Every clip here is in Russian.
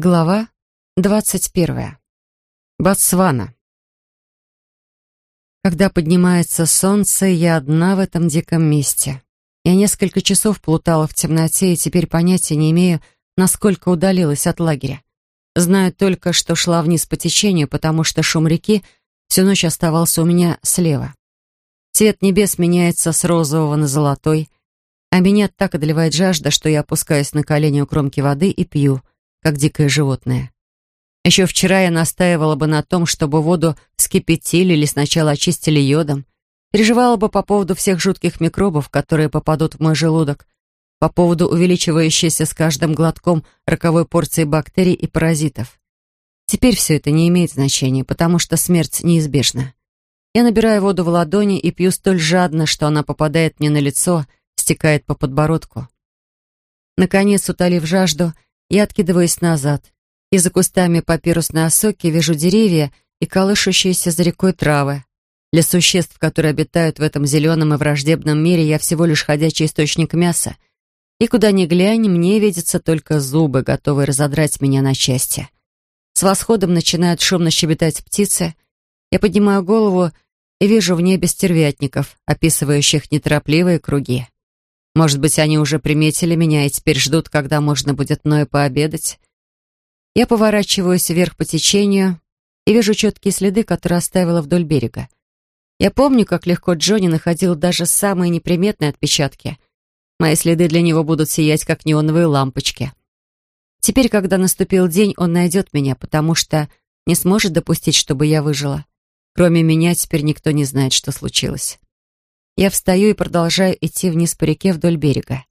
Глава двадцать первая. Ботсвана. Когда поднимается солнце, я одна в этом диком месте. Я несколько часов плутала в темноте и теперь понятия не имею, насколько удалилась от лагеря. Знаю только, что шла вниз по течению, потому что шум реки всю ночь оставался у меня слева. Цвет небес меняется с розового на золотой, а меня так одолевает жажда, что я опускаюсь на колени у кромки воды и пью — как дикое животное. Еще вчера я настаивала бы на том, чтобы воду вскипятили или сначала очистили йодом, переживала бы по поводу всех жутких микробов, которые попадут в мой желудок, по поводу увеличивающейся с каждым глотком роковой порции бактерий и паразитов. Теперь все это не имеет значения, потому что смерть неизбежна. Я набираю воду в ладони и пью столь жадно, что она попадает мне на лицо, стекает по подбородку. Наконец, утолив жажду, я откидываюсь назад, и за кустами папирусной осоки вижу деревья и колышущиеся за рекой травы. Для существ, которые обитают в этом зеленом и враждебном мире, я всего лишь ходячий источник мяса. И куда ни глянь, мне видятся только зубы, готовые разодрать меня на части. С восходом начинают шумно щебетать птицы. Я поднимаю голову и вижу в небе стервятников, описывающих неторопливые круги. Может быть, они уже приметили меня и теперь ждут, когда можно будет мною пообедать. Я поворачиваюсь вверх по течению и вижу четкие следы, которые оставила вдоль берега. Я помню, как легко Джонни находил даже самые неприметные отпечатки. Мои следы для него будут сиять, как неоновые лампочки. Теперь, когда наступил день, он найдет меня, потому что не сможет допустить, чтобы я выжила. Кроме меня, теперь никто не знает, что случилось. Я встаю и продолжаю идти вниз по реке вдоль берега.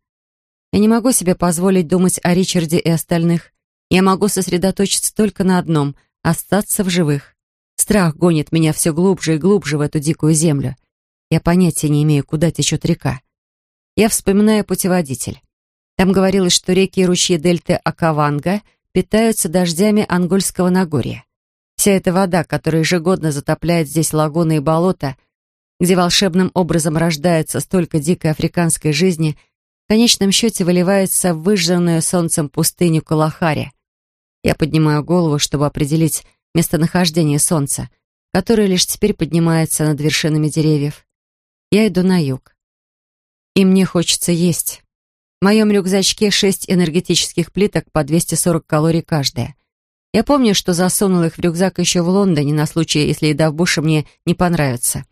Я не могу себе позволить думать о Ричарде и остальных. Я могу сосредоточиться только на одном — остаться в живых. Страх гонит меня все глубже и глубже в эту дикую землю. Я понятия не имею, куда течет река. Я вспоминаю путеводитель. Там говорилось, что реки и ручьи дельты Акаванга питаются дождями Ангольского Нагорья. Вся эта вода, которая ежегодно затопляет здесь лагуны и болота — где волшебным образом рождается столько дикой африканской жизни, в конечном счете выливается в выжженную солнцем пустыню Калахари. Я поднимаю голову, чтобы определить местонахождение солнца, которое лишь теперь поднимается над вершинами деревьев. Я иду на юг. И мне хочется есть. В моем рюкзачке шесть энергетических плиток по 240 калорий каждая. Я помню, что засунул их в рюкзак еще в Лондоне на случай, если еда в буше мне не понравится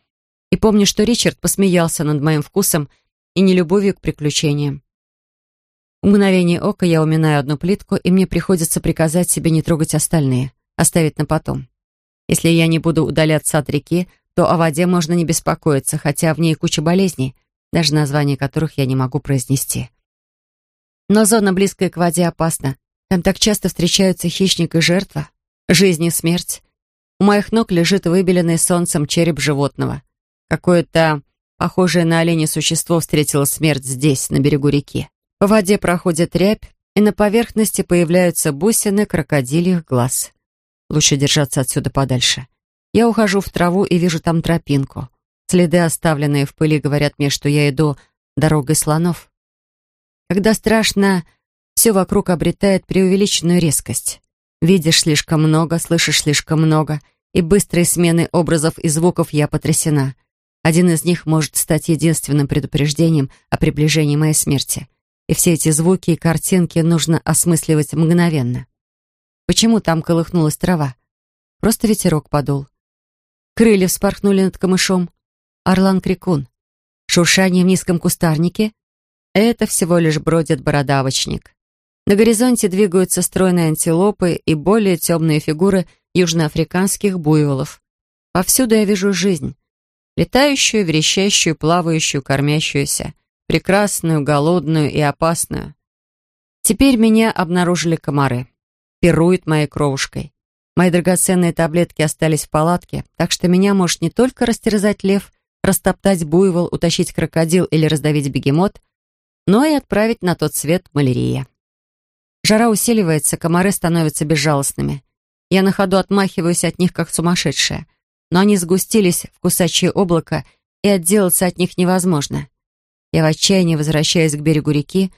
и помню, что Ричард посмеялся над моим вкусом и нелюбовью к приключениям. В мгновение ока я уминаю одну плитку, и мне приходится приказать себе не трогать остальные, оставить на потом. Если я не буду удаляться от реки, то о воде можно не беспокоиться, хотя в ней куча болезней, даже названия которых я не могу произнести. Но зона, близкая к воде, опасна. Там так часто встречаются хищник и жертва, жизнь и смерть. У моих ног лежит выбеленный солнцем череп животного. Какое-то похожее на оленя существо встретило смерть здесь, на берегу реки. По воде проходит рябь, и на поверхности появляются бусины крокодильих глаз. Лучше держаться отсюда подальше. Я ухожу в траву и вижу там тропинку. Следы, оставленные в пыли, говорят мне, что я иду дорогой слонов. Когда страшно, все вокруг обретает преувеличенную резкость. Видишь слишком много, слышишь слишком много, и быстрой смены образов и звуков я потрясена. Один из них может стать единственным предупреждением о приближении моей смерти. И все эти звуки и картинки нужно осмысливать мгновенно. Почему там колыхнулась трава? Просто ветерок подул. Крылья вспорхнули над камышом. Орлан-крикун. Шуршание в низком кустарнике. Это всего лишь бродит бородавочник. На горизонте двигаются стройные антилопы и более темные фигуры южноафриканских буйволов. Повсюду я вижу жизнь. Летающую, верещащую, плавающую, кормящуюся. Прекрасную, голодную и опасную. Теперь меня обнаружили комары. Пируют моей кровушкой. Мои драгоценные таблетки остались в палатке, так что меня может не только растерзать лев, растоптать буйвол, утащить крокодил или раздавить бегемот, но и отправить на тот свет малярия. Жара усиливается, комары становятся безжалостными. Я на ходу отмахиваюсь от них, как сумасшедшая но они сгустились в кусачее облако, и отделаться от них невозможно. Я в отчаянии возвращаюсь к берегу реки,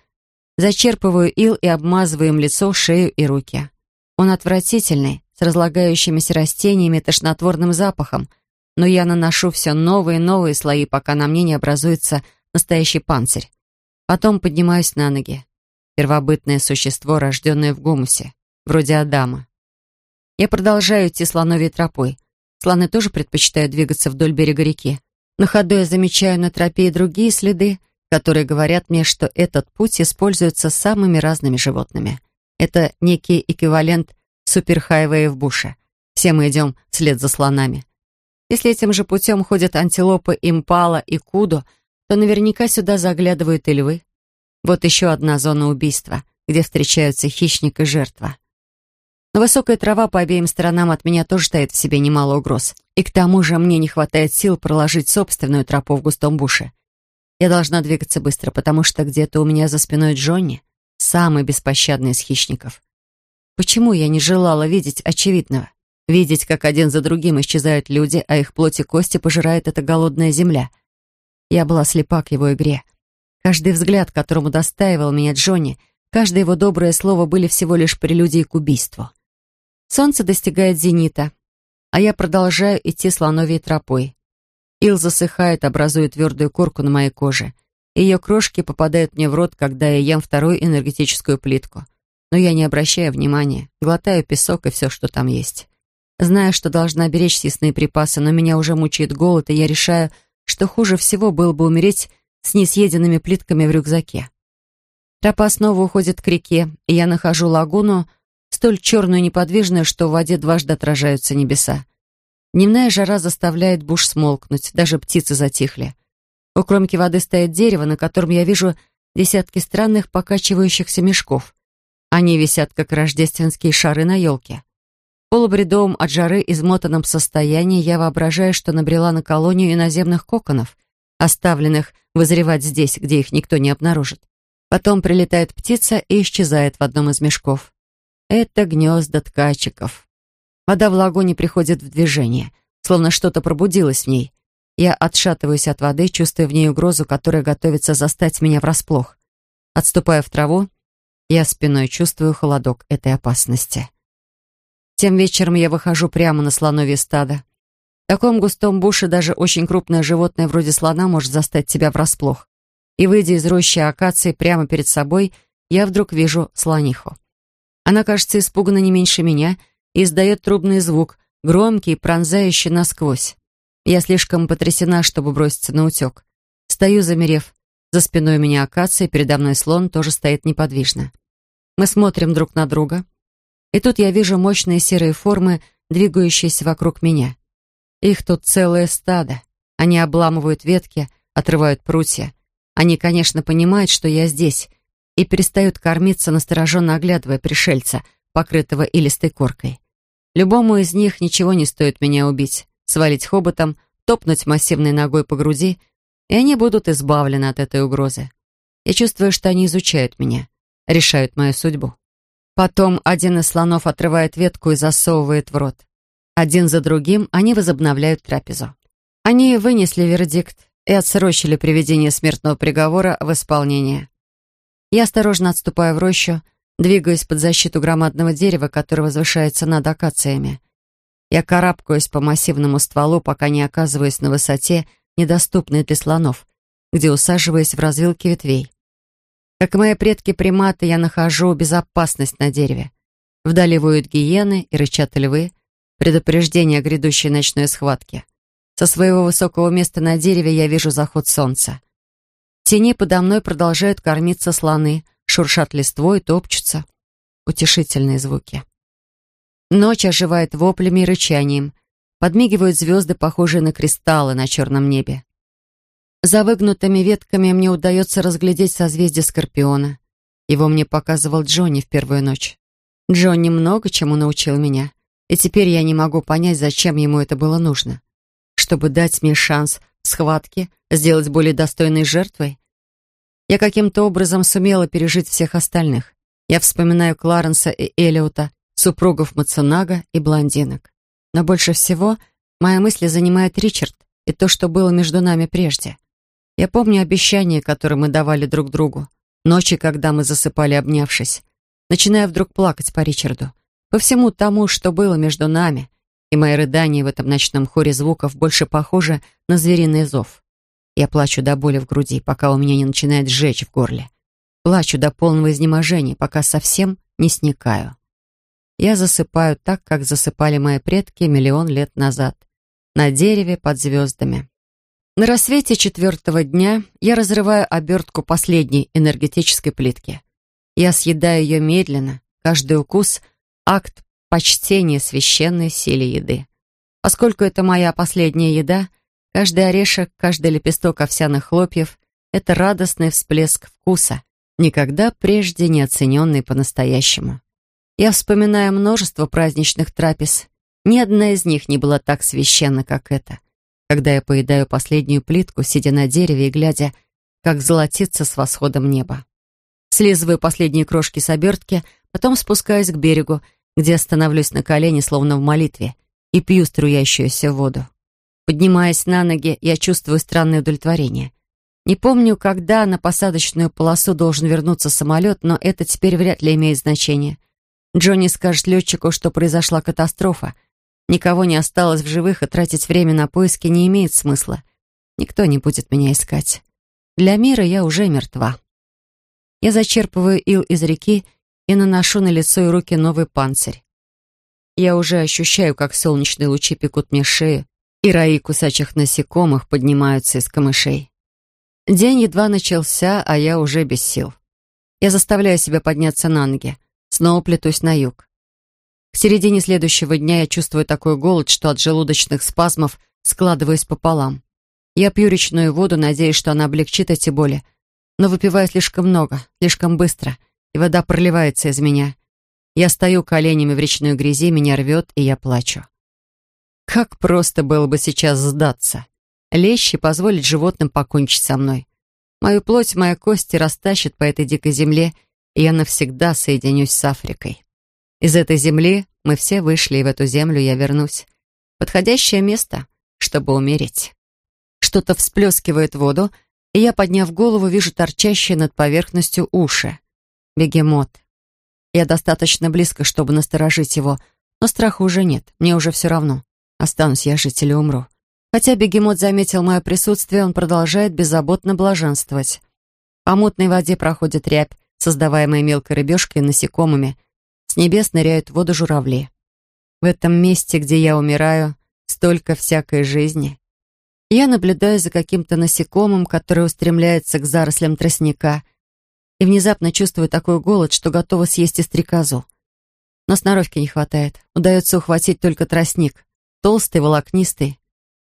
зачерпываю ил и обмазываю им лицо, шею и руки. Он отвратительный, с разлагающимися растениями и тошнотворным запахом, но я наношу все новые и новые слои, пока на мне не образуется настоящий панцирь. Потом поднимаюсь на ноги. Первобытное существо, рожденное в гумусе, вроде Адама. Я продолжаю идти слоновьей тропой. Слоны тоже предпочитают двигаться вдоль берега реки. На ходу я замечаю на тропе и другие следы, которые говорят мне, что этот путь используется самыми разными животными. Это некий эквивалент суперхайвея в буше. Все мы идем вслед за слонами. Если этим же путем ходят антилопы, импала и кудо, то наверняка сюда заглядывают и львы. Вот еще одна зона убийства, где встречаются хищник и жертва. Но высокая трава по обеим сторонам от меня тоже таит в себе немало угроз. И к тому же мне не хватает сил проложить собственную тропу в густом буше. Я должна двигаться быстро, потому что где-то у меня за спиной Джонни, самый беспощадный из хищников. Почему я не желала видеть очевидного? Видеть, как один за другим исчезают люди, а их плоть и кости пожирает эта голодная земля. Я была слепа к его игре. Каждый взгляд, которому достаивал меня Джонни, каждое его доброе слово были всего лишь прелюдией к убийству. Солнце достигает зенита, а я продолжаю идти слоновьей тропой. Ил засыхает, образуя твердую корку на моей коже. Ее крошки попадают мне в рот, когда я ем вторую энергетическую плитку. Но я не обращаю внимания, глотаю песок и все, что там есть. Знаю, что должна беречь съестные припасы, но меня уже мучает голод, и я решаю, что хуже всего было бы умереть с несъеденными плитками в рюкзаке. Тропа снова уходит к реке, и я нахожу лагуну, столь черную и неподвижную, что в воде дважды отражаются небеса. Дневная жара заставляет буш смолкнуть, даже птицы затихли. У кромки воды стоит дерево, на котором я вижу десятки странных покачивающихся мешков. Они висят, как рождественские шары на елке. В от жары измотанном состоянии я воображаю, что набрела на колонию иноземных коконов, оставленных вызревать здесь, где их никто не обнаружит. Потом прилетает птица и исчезает в одном из мешков. Это гнезда ткачиков. Вода в лагуне приходит в движение, словно что-то пробудилось в ней. Я отшатываюсь от воды, чувствуя в ней угрозу, которая готовится застать меня врасплох. Отступая в траву, я спиной чувствую холодок этой опасности. Тем вечером я выхожу прямо на слоновье стадо. В таком густом буше даже очень крупное животное вроде слона может застать тебя врасплох. И, выйдя из рощи акации прямо перед собой, я вдруг вижу слониху. Она кажется испугана не меньше меня и издает трубный звук, громкий, пронзающий насквозь. Я слишком потрясена, чтобы броситься на утек. Стою, замерев. За спиной у меня акация, передо мной слон тоже стоит неподвижно. Мы смотрим друг на друга. И тут я вижу мощные серые формы, двигающиеся вокруг меня. Их тут целое стадо. Они обламывают ветки, отрывают прутья. Они, конечно, понимают, что я здесь, и перестают кормиться, настороженно оглядывая пришельца, покрытого илистой коркой. Любому из них ничего не стоит меня убить, свалить хоботом, топнуть массивной ногой по груди, и они будут избавлены от этой угрозы. Я чувствую, что они изучают меня, решают мою судьбу. Потом один из слонов отрывает ветку и засовывает в рот. Один за другим они возобновляют трапезу. Они вынесли вердикт и отсрочили приведение смертного приговора в исполнение. Я осторожно отступаю в рощу, двигаюсь под защиту громадного дерева, которое возвышается над акациями. Я карабкаюсь по массивному стволу, пока не оказываюсь на высоте, недоступной для слонов, где усаживаюсь в развилке ветвей. Как и мои предки-приматы, я нахожу безопасность на дереве. Вдали воют гиены и рычат львы, предупреждение о грядущей ночной схватке. Со своего высокого места на дереве я вижу заход солнца тени подо мной продолжают кормиться слоны, шуршат листвой, топчутся. Утешительные звуки. Ночь оживает воплями и рычанием. Подмигивают звезды, похожие на кристаллы на черном небе. За выгнутыми ветками мне удается разглядеть созвездие Скорпиона. Его мне показывал Джонни в первую ночь. Джонни много чему научил меня, и теперь я не могу понять, зачем ему это было нужно. Чтобы дать мне шанс схватки, сделать более достойной жертвой? Я каким-то образом сумела пережить всех остальных. Я вспоминаю Кларенса и Элиота, супругов Мацунага и блондинок. Но больше всего мои мысли занимает Ричард и то, что было между нами прежде. Я помню обещания, которые мы давали друг другу, ночи, когда мы засыпали, обнявшись. Начинаю вдруг плакать по Ричарду, по всему тому, что было между нами, и мои рыдания в этом ночном хоре звуков больше похожи на звериный зов. Я плачу до боли в груди, пока у меня не начинает сжечь в горле. Плачу до полного изнеможения, пока совсем не сникаю. Я засыпаю так, как засыпали мои предки миллион лет назад, на дереве под звездами. На рассвете четвертого дня я разрываю обертку последней энергетической плитки. Я съедаю ее медленно, каждый укус — акт почтения священной силе еды. Поскольку это моя последняя еда, каждый орешек, каждый лепесток овсяных хлопьев — это радостный всплеск вкуса, никогда прежде не оцененный по-настоящему. Я вспоминаю множество праздничных трапез. Ни одна из них не была так священна, как эта когда я поедаю последнюю плитку, сидя на дереве и глядя, как золотится с восходом неба. Слизываю последние крошки с обертки, потом спускаюсь к берегу, где остановлюсь на колени, словно в молитве, и пью струящуюся воду. Поднимаясь на ноги, я чувствую странное удовлетворение. Не помню, когда на посадочную полосу должен вернуться самолет, но это теперь вряд ли имеет значение. Джонни скажет летчику, что произошла катастрофа — Никого не осталось в живых, и тратить время на поиски не имеет смысла. Никто не будет меня искать. Для мира я уже мертва. Я зачерпываю ил из реки и наношу на лицо и руки новый панцирь. Я уже ощущаю, как солнечные лучи пекут мне шею, и раи кусачих насекомых поднимаются из камышей. День едва начался, а я уже без сил. Я заставляю себя подняться на ноги, снова плетусь на юг. К середине следующего дня я чувствую такой голод, что от желудочных спазмов складываюсь пополам. Я пью речную воду, надеясь, что она облегчит эти боли, но выпиваю слишком много, слишком быстро, и вода проливается из меня. Я стою коленями в речной грязи, меня рвет, и я плачу. Как просто было бы сейчас сдаться. Лечь и позволить животным покончить со мной. Мою плоть, моя кости растащат по этой дикой земле, и я навсегда соединюсь с Африкой. Из этой земли мы все вышли, и в эту землю я вернусь. Подходящее место, чтобы умереть. Что-то всплескивает воду, и я, подняв голову, вижу торчащие над поверхностью уши. Бегемот. Я достаточно близко, чтобы насторожить его, но страха уже нет, мне уже все равно. Останусь я жить или умру. Хотя бегемот заметил мое присутствие, он продолжает беззаботно блаженствовать. По мутной воде проходит рябь, создаваемая мелкой рыбешкой и насекомыми, с небес ныряют в воду журавли. В этом месте, где я умираю, столько всякой жизни. Я наблюдаю за каким-то насекомым, которое устремляется к зарослям тростника, и внезапно чувствую такой голод, что готова съесть и стрекозу. Но сноровки не хватает. Удается ухватить только тростник. Толстый, волокнистый.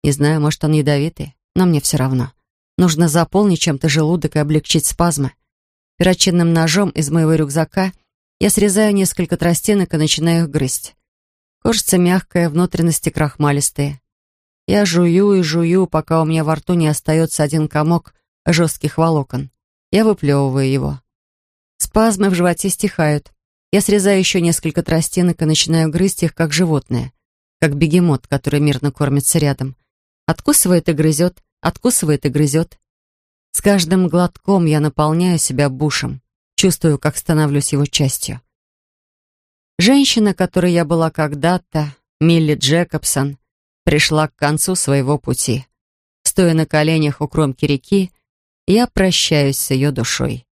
Не знаю, может, он ядовитый, но мне все равно. Нужно заполнить чем-то желудок и облегчить спазмы. Перочинным ножом из моего рюкзака — я срезаю несколько тростинок и начинаю их грызть. Кожица мягкая, внутренности крахмалистые. Я жую и жую, пока у меня во рту не остается один комок жестких волокон. Я выплевываю его. Спазмы в животе стихают. Я срезаю еще несколько тростинок и начинаю грызть их, как животное, как бегемот, который мирно кормится рядом. Откусывает и грызет, откусывает и грызет. С каждым глотком я наполняю себя бушем. Чувствую, как становлюсь его частью. Женщина, которой я была когда-то, Милли Джекобсон, пришла к концу своего пути. Стоя на коленях у кромки реки, я прощаюсь с ее душой.